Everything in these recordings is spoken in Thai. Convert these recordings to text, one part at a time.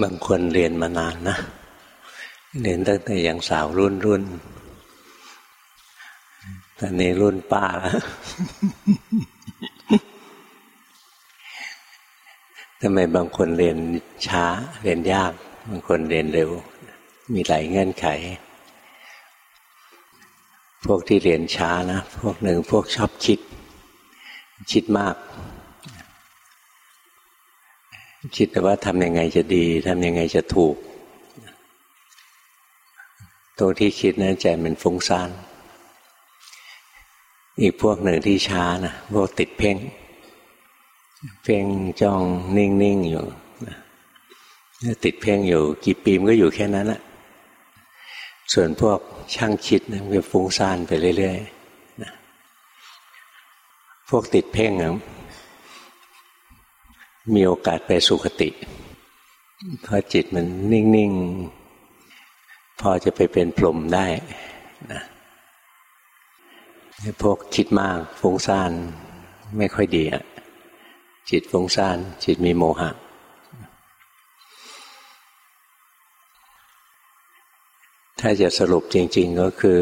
บางคนเรียนมานานนะเรียนตั้งแต่ยังสาวรุ่นรุ่นตอนนี้รุ่นป้าแล้วทำไมบางคนเรียนช้า เรียนยาก บางคนเรียนเร็ว มีหลายเงื่อนไข พวกที่เรียนช้านะ พวกหนึ่งพวกชอบคิด คิดมาก คิดแต่ว่าทำยังไงจะดีทำยังไงจะถูก ตรงที่คิดนั้นใจมันฟุ้งซ่านอีกพวกหนึ่งที่ช้านะพวกติดเพ่ง เพ่งจ้องนิ่งๆอยู่ติดเพ่งอยู่ กี่ปีมก็อยู่แค่นั้นแหละส่วนพวกช่างคิดนะมันฟุ้งซ่านไปเรื่อยๆพวกติดเพ่งนะ มีโอกาสไปสุคติเพราะจิตมันนิ่ง ๆ พอจะไปเป็นพรหมได้นะพวกคิดมากฟุ้งซ่านไม่ค่อยดีอะจิตฟุ้งซ่าน จิตมีโมหะ ถ้าจะสรุปจริง ๆ ก็คือ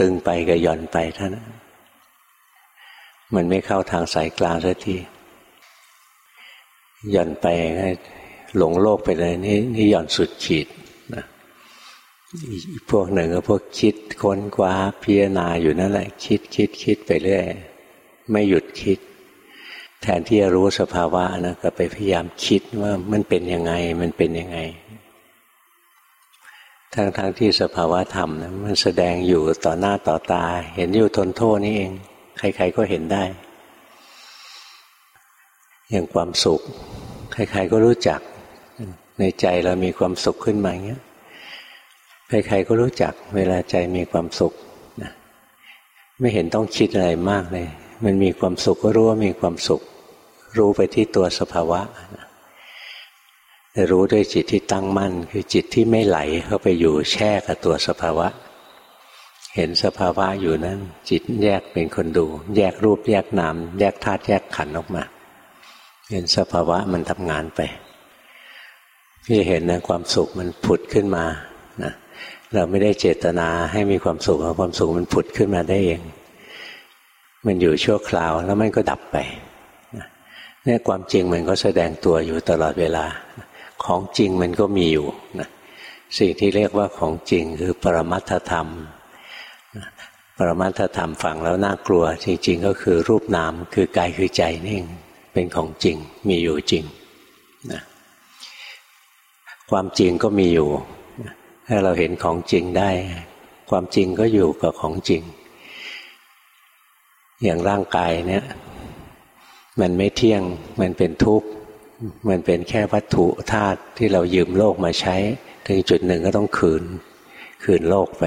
ตึงไปกับหย่อนไปท่านั้นมันไม่เข้าทางสายกลางสักที หย่อนไปหลงโลกไปเลยนี่นี่หย่อนสุดขีดนะพวกหนึ่งก็พวกคิดค้นคว้าพิจารณาอยู่นั่นแหละ คิดคิดคิดไปเรื่อยไม่หยุดคิด แทนที่จะรู้สภาวะนะก็ไปพยายามคิดว่ามันเป็นยังไงมันเป็นยังไงทั้งทั้งที่สภาวะธรรมนะมันแสดงอยู่ต่อหน้าต่อตา เห็นอยู่ทนโทษนี่เอง ใคร ๆก็เห็นได้ อย่างความสุข ใครๆก็รู้จัก ในใจเรามีความสุขขึ้นมาอย่างเงี้ยใครๆก็รู้จัก เวลาใจมีความสุขนะไม่เห็นต้องคิดอะไรมากเลย มันมีความสุขก็รู้ว่ามีความสุข รู้ไปที่ตัวสภาวะแต่รู้ด้วยจิตที่ตั้งมั่น คือจิตที่ไม่ไหลเข้าไปอยู่แช่กับตัวสภาวะ เห็นสภาวะอยู่นั้น จิตแยกเป็นคนดู แยกรูปแยกนาม แยกธาตุแยกขันธ์ออกมา เห็นสภาวะมันทำงานไปพี่เห็นนะความสุขมันผุดขึ้นมานะเราไม่ได้เจตนาให้มีความสุขความสุขมันผุดขึ้นมาได้เอง มันอยู่ชั่วคราวแล้วมันก็ดับไปเนี่ยความจริงมันก็แสดงตัวอยู่ตลอดเวลา ของจริงมันก็มีอยู่นะสิ่งที่เรียกว่าของจริงคือปรมัตถธรรม ปรมัตถธรรมฟังแล้วน่ากลัว จริง ๆ ก็คือรูปนามคือกายคือใจนี่เอง เป็นของจริงมีอยู่จริงนะความจริงก็มีอยู่ถ้าเราเห็นของจริงได้ ความจริงก็อยู่กับของจริง อย่างร่างกายเนี่ย มันไม่เที่ยงมันเป็นทุกข์มันเป็นแค่วัตถุธาตุที่เรายืมโลกมาใช้ ถึงจุดหนึ่งก็ต้องคืน คืนโลกไป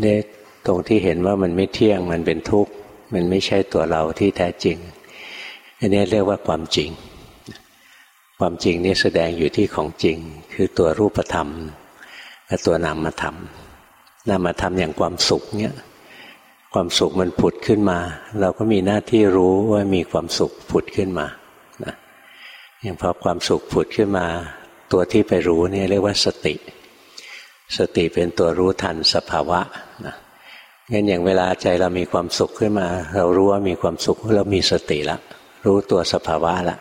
เนี่ยตรงที่เห็นว่ามันไม่เที่ยงมันเป็นทุกข์ มันไม่ใช่ตัวเราที่แท้จริง อันนี้เรียกว่าความจริง ความจริงนี่แสดงอยู่ที่ของจริง คือตัวรูปธรรมกับตัวนามธรรมนามธรรมอย่างความสุขเนี่ยความสุขมันผุดขึ้นมา เราก็มีหน้าที่รู้ว่ามีความสุขผุดขึ้นมานะอย่างพอความสุขผุดขึ้นมา ตัวที่ไปรู้นี่เรียกว่าสติ สติเป็นตัวรู้ทันสภาวะนะงั้นอย่างเวลาใจเรามีความสุขขึ้นมา เรารู้ว่ามีความสุขเรามีสติแล้ว รู้ตัวสภาวะละ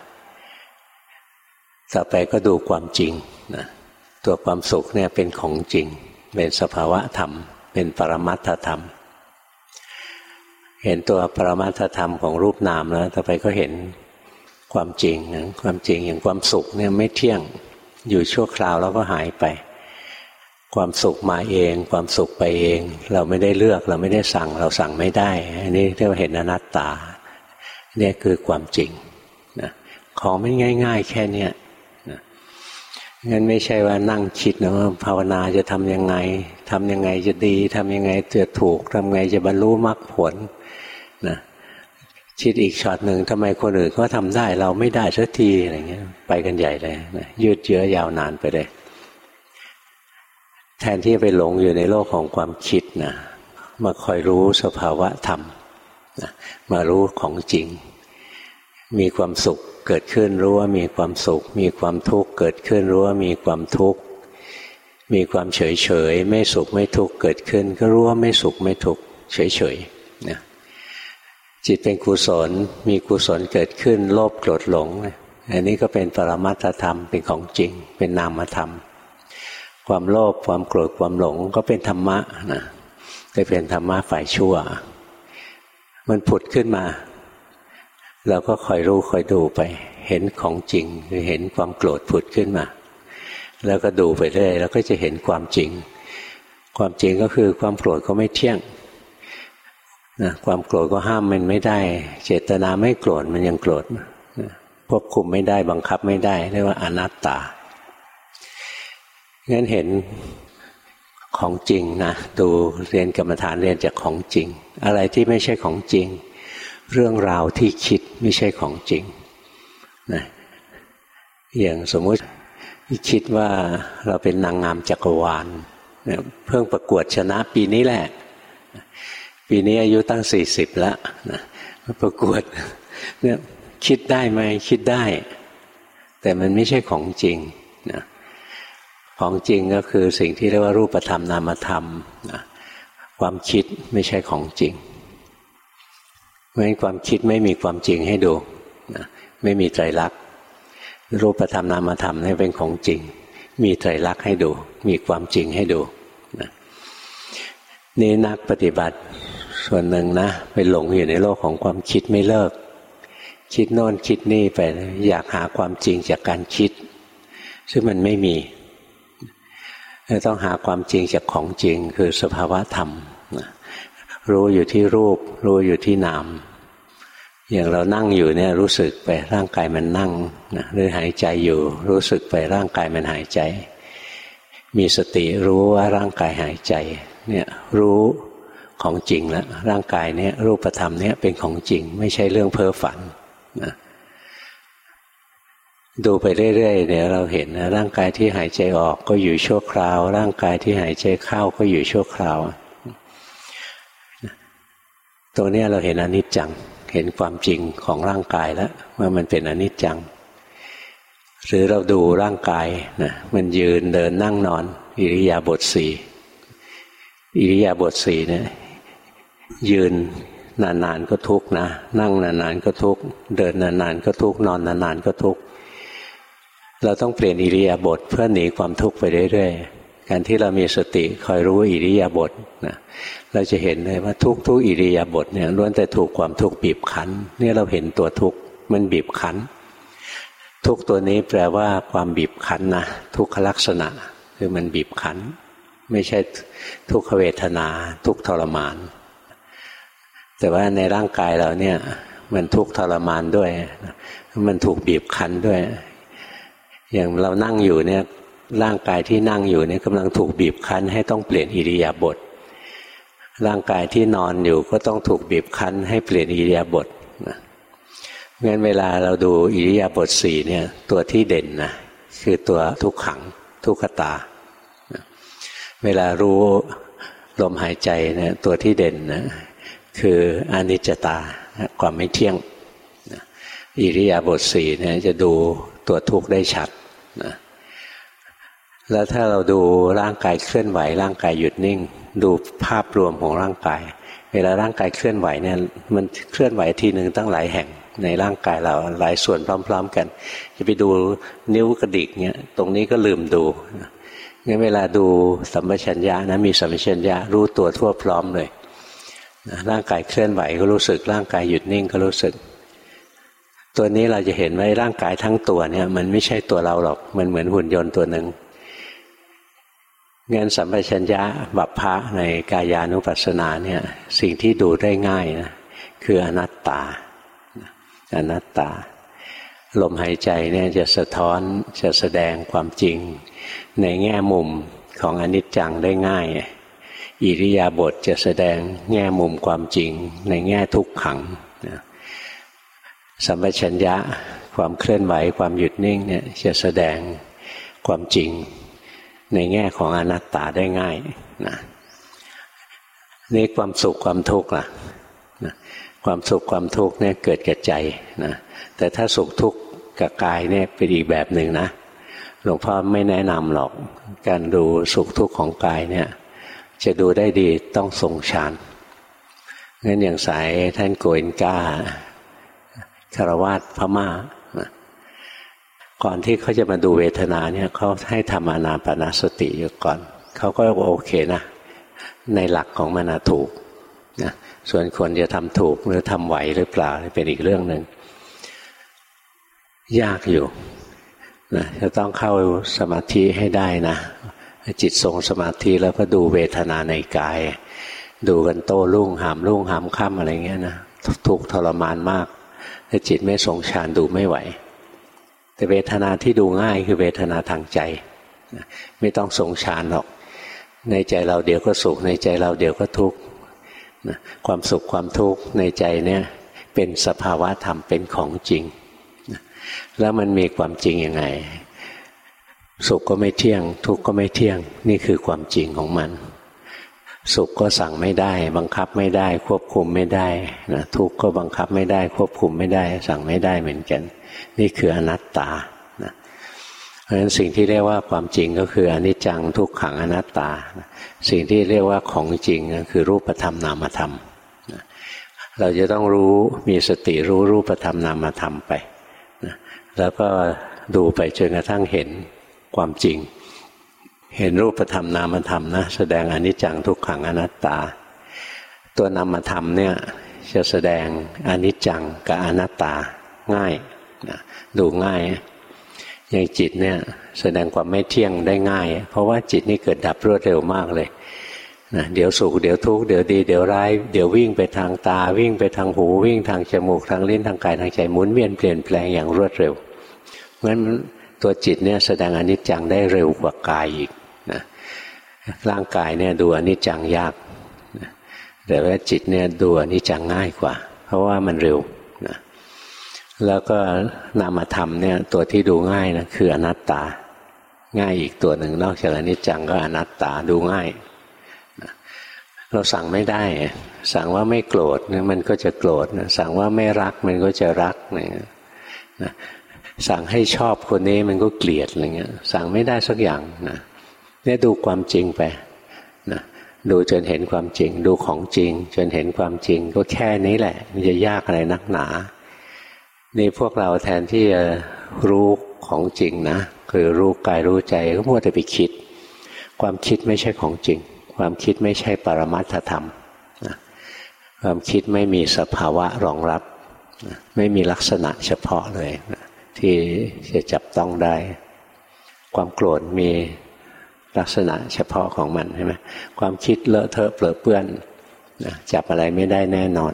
ต่อไปก็ดูความจริงนะตัวความสุขเนี่ยเป็นของจริง เป็นสภาวะธรรม เป็นปรมัตถธรรม เห็นตัวปรมัตถธรรมของรูปนามแล้วต่อไปก็เห็นความจริงนะความจริงอย่างความสุขเนี่ยไม่เที่ยงอยู่ชั่วคราวแล้วก็หายไป ความสุขมาเอง ความสุขไปเอง เราไม่ได้เลือกเราไม่ได้สั่ง เราสั่งไม่ได้ อันนี้เรียกว่าเห็นอนัตตา เนี่ยคือความจริงนะของไม่ง่าย ๆ แค่เนี้ยนะงั้นไม่ใช่ว่านั่งคิดนะว่าภาวนาจะทำยังไงทำยังไงจะดีทำยังไงจะถูกทำไงจะบรรลุมรรคผลนะคิดอีกช็อตหนึ่งทำไมคนอื่นเขาทาได้เราไม่ได้สักทีอะไรเงี้ย ไปกันใหญ่เลยนะยืดเยื้อยาวนานไปเลย แทนที่จะไปหลงอยู่ในโลกของความคิดนะมาคอยรู้สภาวะธรรม มารู้ของจริง มีความสุขเกิดขึ้นรู้ว่ามีความสุข มีความทุกข์เกิดขึ้นรู้ว่ามีความทุกข์มีความเฉยเฉยไม่สุขไม่ทุกข์เกิดขึ้น ก็รู้ว่าไม่สุขไม่ทุกข์เฉยเฉยนะจิตเป็นกุศลมีกุศลเกิดขึ้นโลภโกรธหลงอันนี้ก็เป็นปรมัตธรรมเป็นของจริง เป็นนามธรรม ความโลภความโกรธความหลงก็เป็นธรรมะนะจะเป็นธรรมะฝ่ายชั่ว มันผุดขึ้นมา เราก็คอยรู้คอยดูไป เห็นของจริงคือเห็นความโกรธผุดขึ้นมา แล้วก็ดูไปเรื่อยแล้วก็จะเห็นความจริง ความจริงก็คือความโกรธก็ไม่เที่ยงนะความโกรธก็ห้ามมันไม่ได้ เจตนาไม่โกรธมันยังโกรธควบคุมไม่ได้บังคับไม่ได้เรียกว่าอนัตตางั้นเห็น ของจริงนะดูเรียนกรรมฐานเรียนจากของจริง อะไรที่ไม่ใช่ของจริง เรื่องราวที่คิดไม่ใช่ของจริงนะอย่างสมมุติคิดว่าเราเป็นนางงามจักรวาลเพิ่งประกวดชนะปีนี้แหละ ปีนี้อายุตั้งสี่สิบแล้วนะประกวดเนี่ยคิดได้ไหมคิดได้ แต่มันไม่ใช่ของจริงนะ ของจริงก็คือสิ่งที่เรียกว่ารูปธรรมนามธรรมนะความคิดไม่ใช่ของจริงเพราะฉะนั้นความคิดไม่มีความจริงให้ดูนะไม่มีไตรลักษ์รูปธรรมนามธรรมนี่เป็นของจริง มีไตรลักษ์ให้ดู มีความจริงให้ดูนะนี่นักปฏิบัติส่วนหนึ่งนะไปหลงอยู่ในโลกของความคิดไม่เลิก คิดโน่นคิดนี่ไปอยากหาความจริงจากการคิด ซึ่งมันไม่มี ต้องหาความจริงจากของจริง คือสภาวะธรรมรู้อยู่ที่รูป รู้อยู่ที่นาม อย่างเรานั่งอยู่เนี่ยรู้สึกไปร่างกายมันนั่งนะหรือหายใจอยู่ รู้สึกไปร่างกายมันหายใจ มีสติรู้ว่าร่างกายหายใจเนี่ยรู้ของจริงแล้วร่างกายเนี่ยรูปธรรมเนี่ยเป็นของจริง ไม่ใช่เรื่องเพ้อฝันนะ ดูไปเรื่อยๆเนี่ยเราเห็นนะร่างกายที่หายใจออกก็อยู่ชั่วคราว ร่างกายที่หายใจเข้าก็อยู่ชั่วคราวตรงนี้เราเห็นอนิจจัง เห็นความจริงของร่างกายแล้วว่ามันเป็นอนิจจัง หรือเราดูร่างกายนะมันยืนเดินนั่งนอน อิริยาบถสี่อิริยาบถสี่เนี่ยยืนนานๆก็ทุกนะ นั่งนานๆก็ทุกเดินนานๆก็ทุกนอนนานๆก็ทุก เราต้องเปลี่ยนอิริยาบถเพื่อหนีความทุกข์ไปเรื่อยๆ การที่เรามีสติคอยรู้อิริยาบถนะเราจะเห็นเลยว่าทุกทุกอิริยาบถเนี่ยล้วนแต่ถูกความทุกข์บีบคั้นนี่เราเห็นตัวทุกข์มันบีบคั้น ทุกตัวนี้แปลว่าความบีบคั้นนะทุกขลักษณะคือมันบีบคั้น ไม่ใช่ทุกขเวทนา ทุกทรมาน แต่ว่าในร่างกายเราเนี่ยมันทุกทรมานด้วย มันถูกบีบคั้นด้วย อย่างเรานั่งอยู่เนี่ยร่างกายที่นั่งอยู่เนี่ยกำลังถูกบีบคั้นให้ต้องเปลี่ยนอิริยาบถร่างกายที่นอนอยู่ก็ต้องถูกบีบคั้นให้เปลี่ยนอิริยาบถนะงั้นเวลาเราดูอิริยาบถสี่เนี่ยตัวที่เด่นนะคือตัวทุกขังทุกขตา เวลารู้ลมหายใจเนี่ยตัวที่เด่นนะคืออนิจจตาความไม่เที่ยงอิริยาบถสี่เนี่ยจะดูตัวทุกข์ได้ชัด แล้วถ้าเราดูร่างกายเคลื่อนไหว ร่างกายหยุดนิ่ง ดูภาพรวมของร่างกาย เวลาร่างกายเคลื่อนไหวเนี่ยมันเคลื่อนไหวทีหนึ่งตั้งหลายแห่งในร่างกายเราหลายส่วนพร้อม ๆ กัน จะไปดูนิ้วกระดิกเนี่ยตรงนี้ก็ลืมดูงั้นเวลาดูสัมปชัญญะนะมีสัมปชัญญะรู้ตัวทั่วพร้อมเลยร่างกายเคลื่อนไหวก็รู้สึก ร่างกายหยุดนิ่งก็รู้สึก ตัวนี้เราจะเห็นว่าร่างกายทั้งตัวเนี่ย มันไม่ใช่ตัวเราหรอกมันเหมือนหุ่นยนต์ตัวหนึ่ง งานสัมปชัญญะบัพพะในกายานุปัสสนาเนี่ยสิ่งที่ดูได้ง่ายนะคืออนัตตาอนัตตา ลมหายใจเนี่ยจะสะท้อนจะแสดงความจริง ในแง่มุมของอนิจจังได้ง่าย อิริยาบถจะแสดงแง่มุมความจริง ในแง่ทุกขังนะสัมปชัญญะความเคลื่อนไหวความหยุดนิ่งเนี่ยจะแสดงความจริง ในแง่ของอนัตตาได้ง่ายนะนี่ความสุขความทุกข์ล่ะนะความสุขความทุกข์เนี่ยเกิดกับใจนะแต่ถ้าสุขทุกข์กับกายเนี่ยเป็นอีกแบบหนึ่งนะหลวงพ่อไม่แนะนำหรอกการดูสุขทุกข์ของกายเนี่ย จะดูได้ดีต้องทรงฌานงั้นอย่างสายท่านโกเอนกาคารวาสพม่า ก่อนที่เขาจะมาดูเวทนาเนี่ยเขาให้ทำอานาปนาสติอยู่ก่อนเขาก็โอเคนะ ในหลักของมันถูกนะส่วนคนจะทำถูกหรือทำไหวหรือเปล่าเป็นอีกเรื่องหนึ่งยากอยู่นะจะต้องเข้าสมาธิให้ได้นะจิตทรงสมาธิแล้วก็ดูเวทนาในกาย ดูกันโต้รุ่งหามรุ่งหามค่ำอะไรเงี้ยนะทุกทรมานมากถ้าจิตไม่ทรงฌานดูไม่ไหว แต่เวทนาที่ดูง่ายคือเวทนาทางใจ ไม่ต้องทรงฌานหรอก ในใจเราเดี๋ยวก็สุข ในใจเราเดี๋ยวก็ทุกข์ความสุขความทุกข์ในใจเนี่ยเป็นสภาวะธรรมเป็นของจริง แล้วมันมีความจริงยังไง สุขก็ไม่เที่ยง ทุกข์ก็ไม่เที่ยง นี่คือความจริงของมัน สุขก็สั่งไม่ได้ บังคับไม่ได้ ควบคุมไม่ได้นะทุกข์ก็บังคับไม่ได้ ควบคุมไม่ได้ สั่งไม่ได้เหมือนกัน นี่คืออนัตตานะเพราะฉะนั้นสิ่งที่เรียกว่าความจริงก็คืออนิจจังทุกขังอนัตตา สิ่งที่เรียกว่าของจริงก็คือรูปธรรมนามธรรม เราจะต้องรู้มีสติรู้รูปธรรมนามธรรมไปนะแล้วก็ดูไปจนกระทั่งเห็นความจริง เห็นรูปธรรมนามธรรมนะแสดงอนิจจังทุกขังอนัตตา ตัวนามธรรมเนี่ยจะแสดงอนิจจังกับอนัตตาง่าย นะดูง่ายอย่างจิตเนี่ยแสดงความไม่เที่ยงได้ง่าย เพราะว่าจิตนี่เกิดดับรวดเร็วมากเลยนะเดี๋ยวสุขเดี๋ยวทุกข์เดี๋ยวดีเดี๋ยวร้ายเดี๋ยววิ่งไปทางตาวิ่งไปทางหูวิ่งทางจมูกทางลิ้นทางกายทางใจหมุนเวียนเปลี่ยนแปลงอย่างรวดเร็วงั้นตัวจิตเนี่ยแสดงอนิจจังได้เร็วกว่ากายอีกนะร่างกายเนี่ยดูอนิจจังยากแต่ว่าจิตเนี่ยดูอนิจจังง่ายกว่า เพราะว่ามันเร็ว แล้วก็นามธรรมเนี่ยตัวที่ดูง่ายนะคืออนัตตา ง่ายอีกตัวหนึ่งนอกจากอนิจจังก็อนัตตาดูง่าย เราสั่งไม่ได้ สั่งว่าไม่โกรธมันก็จะโกรธสั่งว่าไม่รักมันก็จะรักเนี่ยสั่งให้ชอบคนนี้มันก็เกลียดอะไรเงี้ยสั่งไม่ได้สักอย่างนะเนี่ยดูความจริงไปนะดูจนเห็นความจริง ดูของจริง จนเห็นความจริง ก็แค่นี้แหละ มันจะยากอะไรนักหนา นี่พวกเราแทนที่จะรู้ของจริงนะคือรู้กายรู้ใจก็มัวแต่ไปคิด ความคิดไม่ใช่ของจริง ความคิดไม่ใช่ปรมัตถธรรมนะความคิดไม่มีสภาวะรองรับนะไม่มีลักษณะเฉพาะเลยนะที่จะจับต้องได้ ความโกรธมีลักษณะเฉพาะของมันใช่ไหมความคิดเลอะเทอะเปลือเปื้อนนะจับอะไรไม่ได้แน่นอน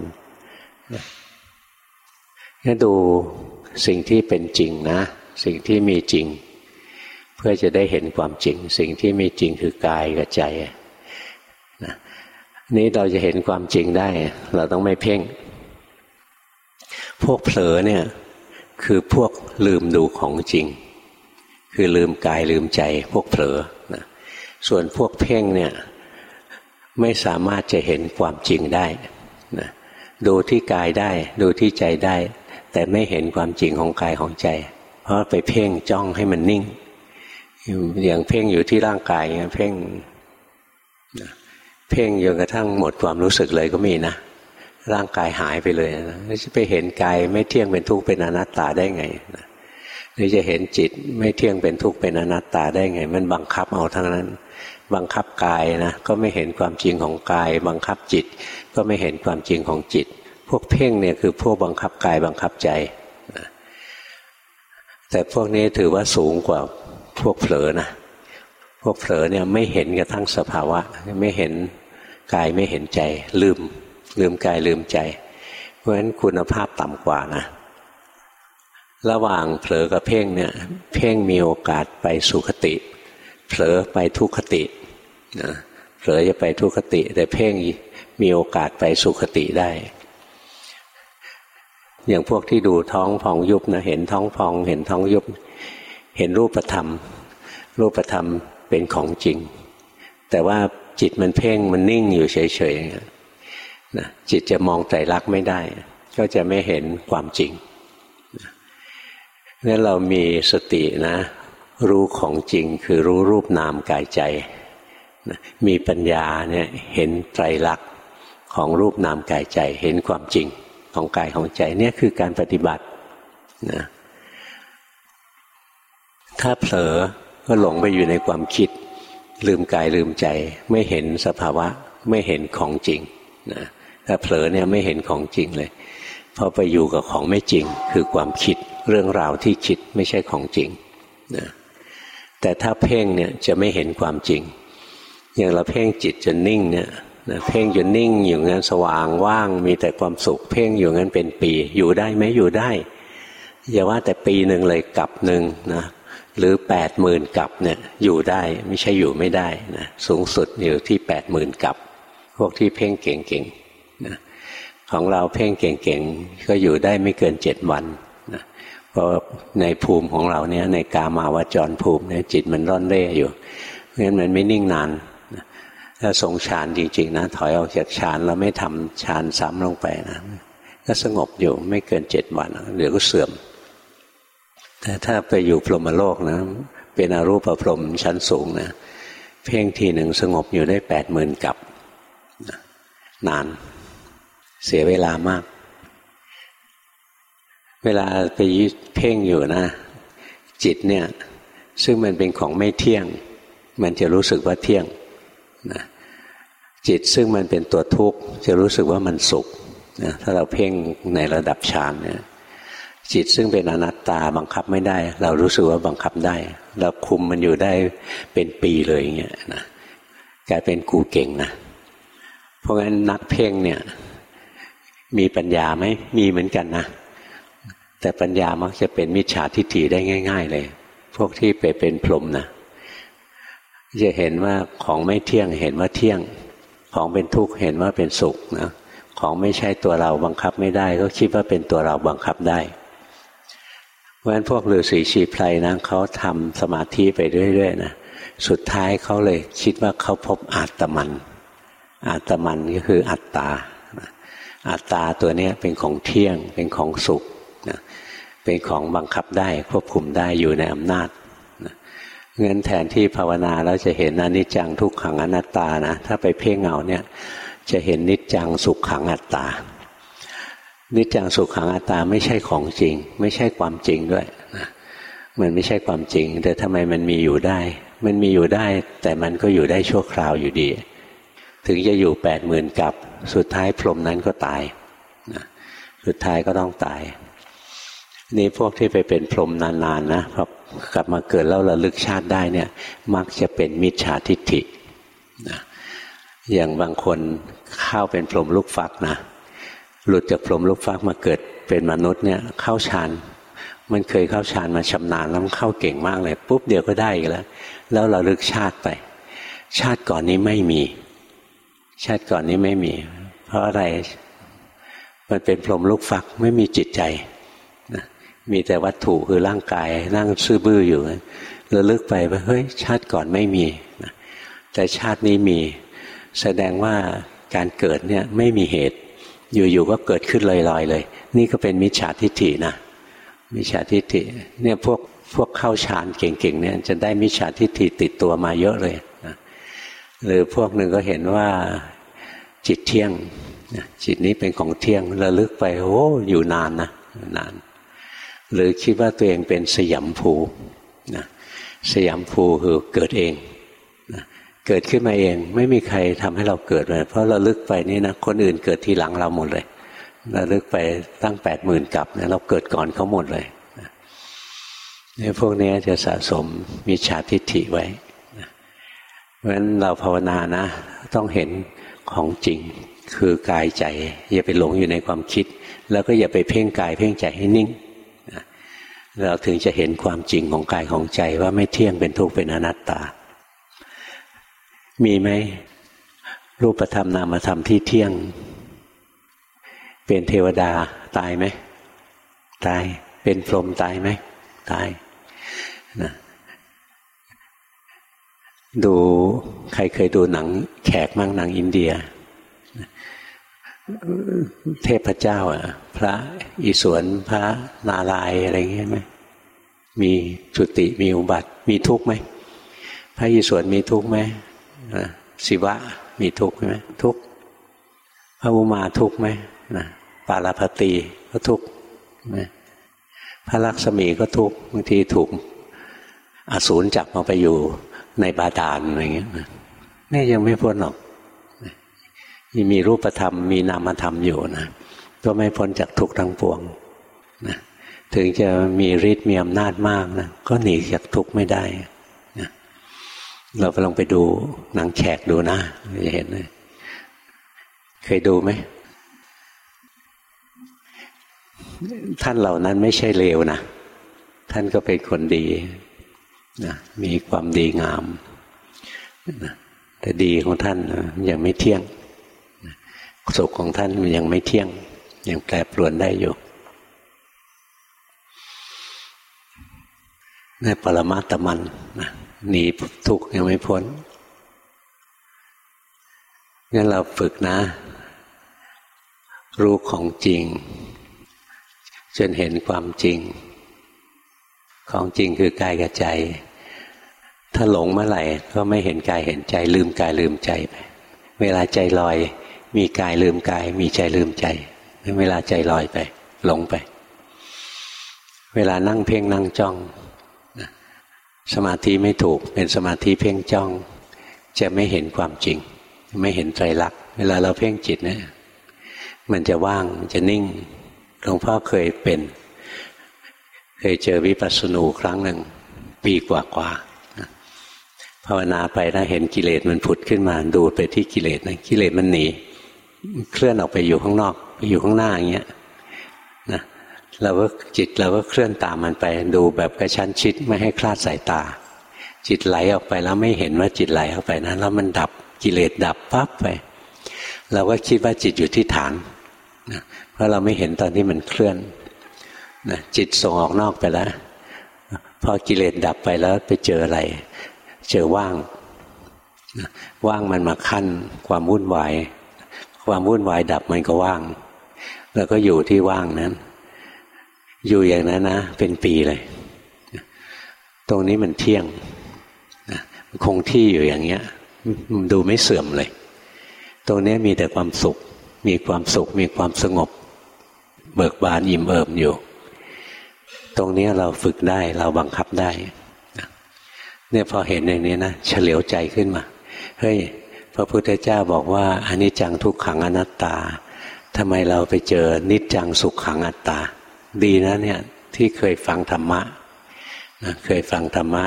ก็ดูสิ่งที่เป็นจริงนะ สิ่งที่มีจริง เพื่อจะได้เห็นความจริง สิ่งที่มีจริงคือกายกับใจนะนี้เราจะเห็นความจริงได้ เราต้องไม่เพ่ง พวกเผลอเนี่ยคือพวกลืมดูของจริง คือลืมกายลืมใจ พวกเผลอนะส่วนพวกเพ่งเนี่ยไม่สามารถจะเห็นความจริงได้นะดูที่กายได้ ดูที่ใจได้ แต่ไม่เห็นความจริงของกายของใจ เพราะไปเพ่งจ้องให้มันนิ่ง อย่างเพ่งอยู่ที่ร่างกายเพ่งเพ่งจนกระทั่งหมดความรู้สึกเลยก็มีนะร่างกายหายไปเลยนะจะไปเห็นกายไม่เที่ยงเป็นทุกข์เป็นอนัตตาได้ไงนะหรือจะเห็นจิตไม่เที่ยงเป็นทุกข์เป็นอนัตตาได้ไง มันบังคับเอาทั้งนั้น บังคับกายนะก็ไม่เห็นความจริงของกาย บังคับจิตก็ไม่เห็นความจริงของจิต พวกเพ่งเนี่ยคือพวกบังคับกายบังคับใจแต่พวกนี้ถือว่าสูงกว่าพวกเผลอนะพวกเผลอเนี่ยไม่เห็นกระทั่งสภาวะ ไม่เห็นกายไม่เห็นใจลืม ลืมกายลืมใจ เพราะฉะนั้นคุณภาพต่ำกว่านะ ระหว่างเผลอกับเพ่งเนี่ยเพ่งมีโอกาสไปสุขติ เผลอไปทุกขตินะเผลอจะไปทุกขติ แต่เพ่งมีโอกาสไปสุขติได้ อย่างพวกที่ดูท้องพองยุบนะเห็นท้องพอง เห็นท้องยุบ เห็นรูปธรรม รูปธรรมเป็นของจริง แต่ว่าจิตมันเพ่งมันนิ่งอยู่เฉยๆนะจิตจะมองใจรักไม่ได้ ก็จะไม่เห็นความจริงนั้นเรามีสตินะ รู้ของจริงคือรู้รูปนามกายใจมีปัญญาเนี่ยเห็นไตรลักษณ์ของรูปนามกายใจเห็นความจริง ของกายของใจเนี่ยคือการปฏิบัตินะถ้าเผลอก็หลงไปอยู่ในความคิด ลืมกายลืมใจ ไม่เห็นสภาวะไม่เห็นของจริงนะถ้าเผลอเนี่ยไม่เห็นของจริงเลยพอไปอยู่กับของไม่จริง คือความคิดเรื่องราวที่คิดไม่ใช่ของจริงนะแต่ถ้าเพ่งเนี่ยจะไม่เห็นความจริง อย่างเราเพ่งจิตจนนิ่งเนี่ย นะเพ่งจนนิ่งอยู่งั้นสว่างว่าง มีแต่ความสุข เพ่งอยู่งั้นเป็นปี อยู่ได้ไหมอยู่ได้อย่าว่าแต่ปีหนึ่งเลยกับหนึ่งนะหรือแปดหมื่นกับเนี่ยอยู่ได้ไม่ใช่อยู่ไม่ได้นะสูงสุดอยู่ที่แปดหมื่นกับ พวกที่เพ่งเก่งๆนะของเราเพ่งเก่งๆก็อยู่ได้ไม่เกินเจ็ดวันนะเพราะในภูมิของเราเนี่ยในกามาวจรภูมิเนี่ยจิตมันร่อนเร่อยู่เพราะฉะนั้นมันไม่นิ่งนาน ถ้าทรงฌานจริงๆนะถอยออกจากฌานแล้วไม่ทำฌานซ้ำลงไปนะก็สงบอยู่ไม่เกินเจ็ดวันเดี๋ยวก็เสื่อม แต่ถ้าไปอยู่พรหมโลกนะ เป็นอรูปพรหมชั้นสูงนะเพ่งทีหนึ่งสงบอยู่ได้แปดหมื่นกับนาน เสียเวลามาก เวลาไปเพ่งอยู่นะ จิตเนี่ย ซึ่งมันเป็นของไม่เที่ยง มันจะรู้สึกว่าเที่ยงนะ จิตซึ่งมันเป็นตัวทุกข์จะรู้สึกว่ามันสุขนะถ้าเราเพ่งในระดับฌานเนี่ยจิตซึ่งเป็นอนัตตาบังคับไม่ได้ เรารู้สึกว่าบังคับได้ เราคุมมันอยู่ได้เป็นปีเลยอย่างเงี้ยนะกลายเป็นกูเก่งนะเพราะงั้นนักเพ่งเนี่ย มีปัญญาไหมมีเหมือนกันนะแต่ปัญญามักจะเป็นมิจฉาทิฏฐิได้ง่าย ๆ เลย พวกที่ไปเป็นพรหมนะจะเห็นว่าของไม่เที่ยงเห็นว่าเที่ยง ของเป็นทุกข์เห็นว่าเป็นสุขนะของไม่ใช่ตัวเราบังคับไม่ได้ ก็คิดว่าเป็นตัวเราบังคับได้เพราะฉะนั้นพวกฤาษีชีไพรนะเขาทำสมาธิไปเรื่อยๆนะสุดท้ายเขาเลยคิดว่าเขาพบอาตมัน อาตมันก็คืออัตตาอัตตาตัวนี้เป็นของเที่ยงเป็นของสุขเป็นของบังคับได้ควบคุมได้อยู่ในอำนาจ เงินแทนที่ภาวนาแล้วจะเห็นอนิจจังทุกขังอนัตตานะถ้าไปเพ่งเงาเนี่ยจะเห็นนิจจังสุขขังอัตตา นิจจังสุขขังอัตตาไม่ใช่ของจริง ไม่ใช่ความจริงด้วยนะมันไม่ใช่ความจริง แต่ทำไมมันมีอยู่ได้ มันมีอยู่ได้ แต่มันก็อยู่ได้ชั่วคราวอยู่ดี ถึงจะอยู่แปดหมื่นกับ สุดท้ายพรมนั้นก็ตายนะสุดท้ายก็ต้องตาย นี่พวกที่ไปเป็นพรหมนานๆนะพอกลับมาเกิดแล้วระลึกชาติได้เนี่ย มักจะเป็นมิจฉาทิฏฐินะอย่างบางคนเข้าเป็นพรหมลูกฟักนะหลุดจากพรหมลูกฟักมาเกิดเป็นมนุษย์เนี่ยเข้าฌานมันเคยเข้าฌานมาชำนาญแล้วมันเข้าเก่งมากเลยปุ๊บเดียวก็ได้อีกแล้ว แล้วเราลึกชาติไป ชาติก่อนนี้ไม่มี ชาติก่อนนี้ไม่มี เพราะอะไร มันเป็นพรหมลูกฟักไม่มีจิตใจ มีแต่วัตถุคือร่างกายนั่งซื่อบื้ออยู่ราลึกไปว่าเฮ้ยชาติก่อนไม่มีนะแต่ชาตินี้มี แสดงว่าการเกิดเนี่ยไม่มีเหตุ อยู่ๆก็เกิดขึ้นลอยๆเลย นี่ก็เป็นมิจฉาทิฏฐินะมิจฉาทิฏฐิเนี่ยพวกพวกเข้าฌานเก่งๆเนี่ยจะได้มิจฉาทิฏฐิติดตัวมาเยอะเลยนะหรือพวกหนึ่งก็เห็นว่าจิตเที่ยงจิตนี้เป็นของเที่ยงระลึกไปโอ้อยู่นานนะนาน หรือคิดว่าตัวเองเป็นสยามภูนะสยามภูคือเกิดเองเกิดขึ้นมาเอง ไม่มีใครทำให้เราเกิดเลยเพราะเราลึกไปนี่นะคนอื่นเกิดทีหลังเราหมดเลยเราลึกไปตั้งแปดหมื่นกับเนี่ยเราเกิดก่อนเขาหมดเลยเนี่ยพวกนี้จะสะสมมิจฉาทิฏฐิไว้เพราะฉะนั้นเราภาวนานะ ต้องเห็นของจริงคือกายใจ อย่าไปหลงอยู่ในความคิด แล้วก็อย่าไปเพ่งกายเพ่งใจให้นิ่ง เราถึงจะเห็นความจริงของกายของใจว่าไม่เที่ยงเป็นทุกข์เป็นอนัตตา มีไหมรูปธรรมนามธรรมที่เที่ยง เป็นเทวดาตายไหมตายเป็นพรหมตายไหมตายนะดูใครเคยดูหนังแขกมั่งหนังอินเดีย เทพเจ้าอะพระอิศวรพระนาลายอะไรเงี้ยไหม มีจุติมีอุบัติ มีทุกข์ไหมพระอิศวรมีทุกข์ไหมศิวะมีทุกข์ไหมทุกข์พระอุมาทุกข์ไหมนะปาราพตีก็ทุกข์พระลักษมีก็ทุกข์บางทีถูกอสูรจับมาไปอยู่ในบาดาลอะไรเงี้ยนี่ยังไม่พ้นหรอกยังมีรูปธรรมมีนามธรรมอยู่นะก็ไม่พ้นจากทุกข์ทั้งปวงนะ ถึงจะมีฤทธิ์มีอำนาจมากนะก็หนีจากทุกข์ไม่ได้นะเราไปลองไปดูหนังแขกดูนะจะเห็นเลยเคยดูไหมท่านเหล่านั้นไม่ใช่เลวนะท่านก็เป็นคนดีนะมีความดีงามนะแต่ดีของท่านยังไม่เที่ยงสุขของท่านมันยังไม่เที่ยง ยังแปรปรวนได้อยู่ นปรมาตมันนะหนีทุกข์ยังไม่พ้นงั้นเราฝึกนะ รู้ของจริง จนเห็นความจริง ของจริงคือกายกับใจ ถ้าหลงเมื่อไหร่ ก็ไม่เห็นกายเห็นใจ ลืมกายลืมใจไปเวลาใจลอย มีกายลืมกาย มีใจลืมใจเวลาใจลอยไป หลงไป เวลานั่งเพ่งนั่งจ้อง สมาธิไม่ถูกเป็นสมาธิเพ่งจ้อง จะไม่เห็นความจริง ไม่เห็นใจรักเวลาเราเพ่งจิตเนี่ยมันจะว่างจะนิ่งหลวงพ่อเคยเป็น เคยเจอวิปัสสนูครั้งหนึ่ง ปีกว่ากว่าภาวนาไปถ้าเห็นกิเลสมันผุดขึ้นมา ดูไปที่กิเลสนะกิเลสมันหนี เคลื่อนออกไปอยู่ข้างนอก ไปอยู่ข้างหน้าอย่างเงี้ย เราก็จิตเราก็เคลื่อนตามมันไป ดูแบบกระชั้นชิดไม่ให้คลาดสายตา จิตไหลออกไปแล้วไม่เห็นว่าจิตไหลออกไปนะแล้วมันดับกิเลสดับปั๊บไป เราก็คิดว่าจิตอยู่ที่ฐานนะเพราะเราไม่เห็นตอนที่มันเคลื่อนนะจิตส่งออกนอกไปแล้วพอกิเลสดับไปแล้วไปเจออะไร เจอว่างนะว่างมันมาขั้นความวุ่นวายความวุ่นวายดับมันก็ว่าง แล้วก็อยู่ที่ว่างนั้น อยู่อย่างนั้นนะ เป็นปีเลย ตรงนี้มันเที่ยงคงที่อยู่อย่างเงี้ย ดูไม่เสื่อมเลย ตรงนี้มีแต่ความสุข มีความสุข มีความสงบ เบิกบานอิ่มเอิบอยู่ ตรงนี้เราฝึกได้เราบังคับได้เนี่ยพอเห็นอย่างนี้นะเฉลียวใจขึ้นมา เฮ้ยพระพุทธเจ้าบอกว่าอันนี้จังทุกขังอนัตตาทำไมเราไปเจอนิจจังสุขขังอัตตา ดีนะเนี่ยที่เคยฟังธรรมะนะเคยฟังธรรมะ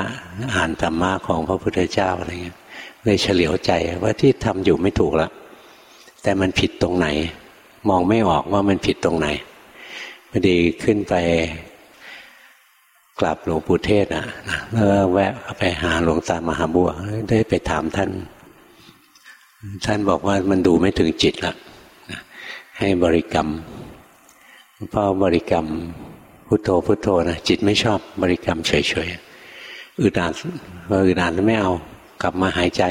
อ่านธรรมะของพระพุทธเจ้าอะไรเงี้ยเลยเฉลียวใจว่าที่ทำอยู่ไม่ถูกแล้วแต่มันผิดตรงไหน มองไม่ออกว่ามันผิดตรงไหนพอดีขึ้นไปกลับหลวงปู่เทศอะแล้วแวะไปหาหลวงตามหาบัวได้ไปถามท่าน ท่านบอกว่ามันดูไม่ถึงจิตละให้บริกรรม พอบริกรรมพุทโธพุทโธนะจิตไม่ชอบบริกรรมเฉยๆอึดอัดพออึดอัดไม่เอากลับมาหายใจ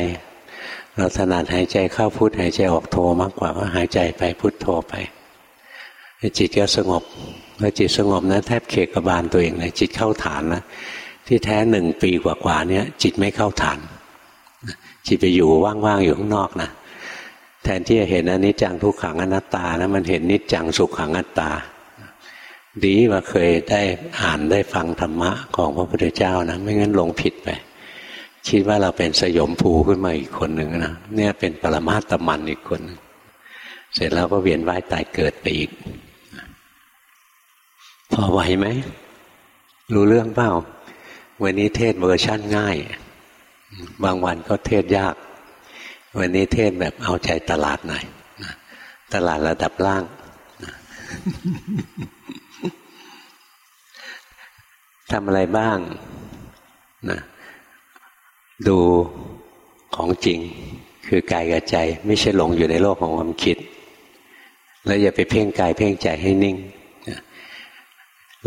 เราถนัดหายใจเข้าพุทหายใจออกโธมากกว่าก็หายใจไปพุทโธไปจิตก็สงบพอจิตสงบนะแทบเคกบาลตัวเองเลยจิตเข้าฐานนะที่แท้หนึ่งปีกว่าๆเนี้ยจิตไม่เข้าฐาน จิตไปอยู่ว่างๆอยู่ข้างนอกนะแทนที่จะเห็นอนิจจังทุกขังอนัตตานะมันเห็นนิจจังสุขขังอัตตา ดีว่าเคยได้อ่านได้ฟังธรรมะของพระพุทธเจ้านะ ไม่งั้นหลงผิดไป คิดว่าเราเป็นสยมภูขึ้นมาอีกคนหนึ่งนะเนี่ยเป็นปรมาตมันอีกคน เสร็จแล้วก็เวียนว่ายตายเกิดไปอีก พอไหวไหม รู้เรื่องเปล่า วันนี้เทศเวอร์ชั่นง่าย บางวันก็เทศยาก วันนี้เทศแบบเอาใจตลาดหน่อยตลาดระดับล่าง ทำอะไรบ้างนะดูของจริงคือกายกับใจ ไม่ใช่หลงอยู่ในโลกของความคิด แล้วอย่าไปเพ่งกายเพ่งใจให้นิ่ง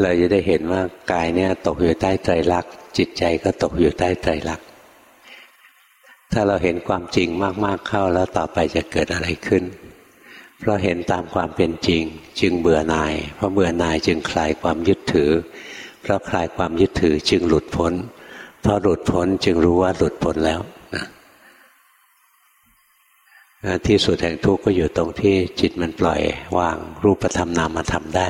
เราจะได้เห็นว่ากายเนี่ยตกอยู่ใต้ใจรักจิตใจก็ตกอยู่ใต้ใจรักถ้าเราเห็นความจริงมากๆเข้าแล้วต่อไปจะเกิดอะไรขึ้น เพราะเห็นตามความเป็นจริง จึงเบื่อหน่าย เพราะเบื่อหน่ายจึงคลายความยึดถือ เพราะคลายความยึดถือจึงหลุดพ้นพอหลุดพ้นจึงรู้ว่าหลุดพ้นแล้วนะที่สุดแห่งทุกข์ก็อยู่ตรงที่จิตมันปล่อยวางรูปธรรมนามธรรมได้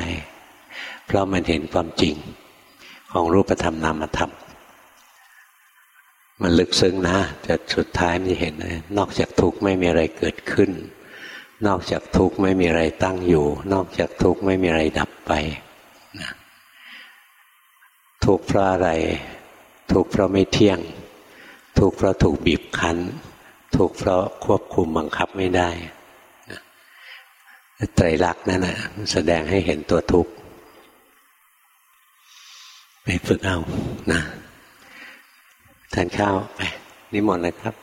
เพราะมันเห็นความจริงของรูปธรรมนามธรรม มันลึกซึ้งนะแต่สุดท้ายมันจะเห็นนอกจากทุกข์ไม่มีอะไรเกิดขึ้น นอกจากทุกข์ไม่มีอะไรตั้งอยู่ นอกจากทุกข์ไม่มีอะไรดับไปนะ ทุกข์เพราะอะไร ทุกข์เพราะไม่เที่ยง ทุกข์เพราะถูกบีบคั้น ทุกข์เพราะควบคุมบังคับไม่ได้ไตรลักษณ์นั่นแหะแสดงให้เห็นตัวทุกข์ไปฝึกเอานะทานข้าวไปนิมนต์นะครับ